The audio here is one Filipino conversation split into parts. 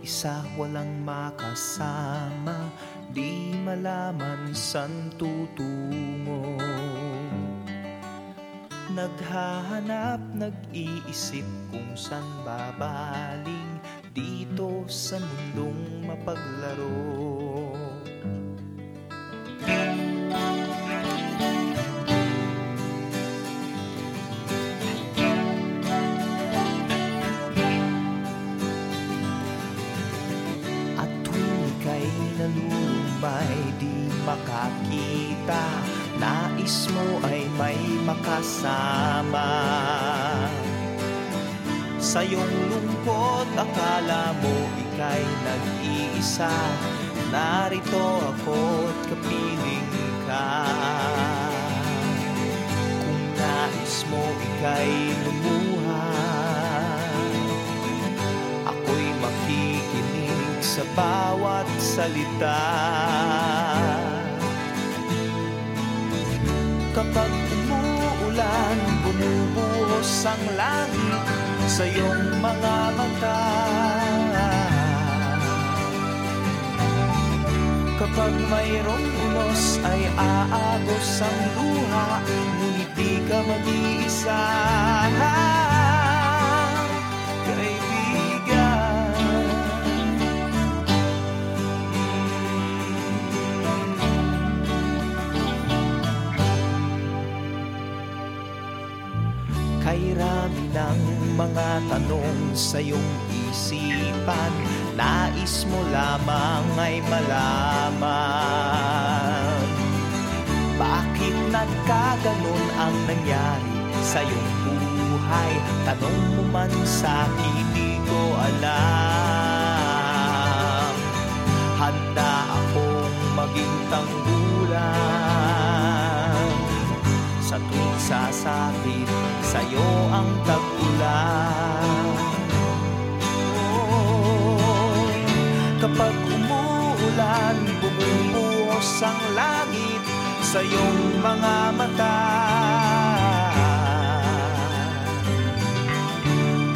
mag-iisa walang makasama Di malaman san tutungo. Naghahanap, nag-iisip kung san babaling Dito sa mundong mapaglaro makakita. Nais mo ay may makasama. Sa iyong lungkot akala mo ika'y nag-iisa. Narito ako't kapiling ka. Kung nais mo ika'y lumuha Ako'y makikinig sa bawat salita Kapag umuulan, bumubuhos ang langit sa iyong mga mata. Kapag mayroong unos ay aagos ang luha Ngunit di ka mag-iisa Kay rami ng mga tanong sa iyong isipan Nais mo lamang ay malaman. Bakit nagkaganon ang nangyari sa iyong buhay? Tanong mo man sa hindi ko alam. Handa akong maging tanggulan. Sa tuwing sasapit sa'yo ang tag-ulan Kapag umuulan, bumubuhos ang langit sa iyong mga mata.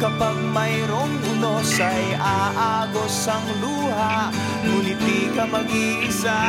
Kapag mayroong unos ay aagos ang luha Ngunit di ka mag-iisa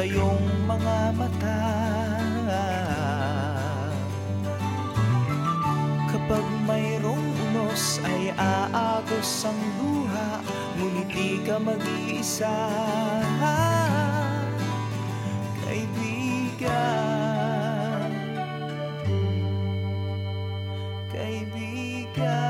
sa iyong mga mata. Kapag mayroong unos ay aagos ang luha Ngunit di ka mag-iisa. Kaibigan. Kaibigan.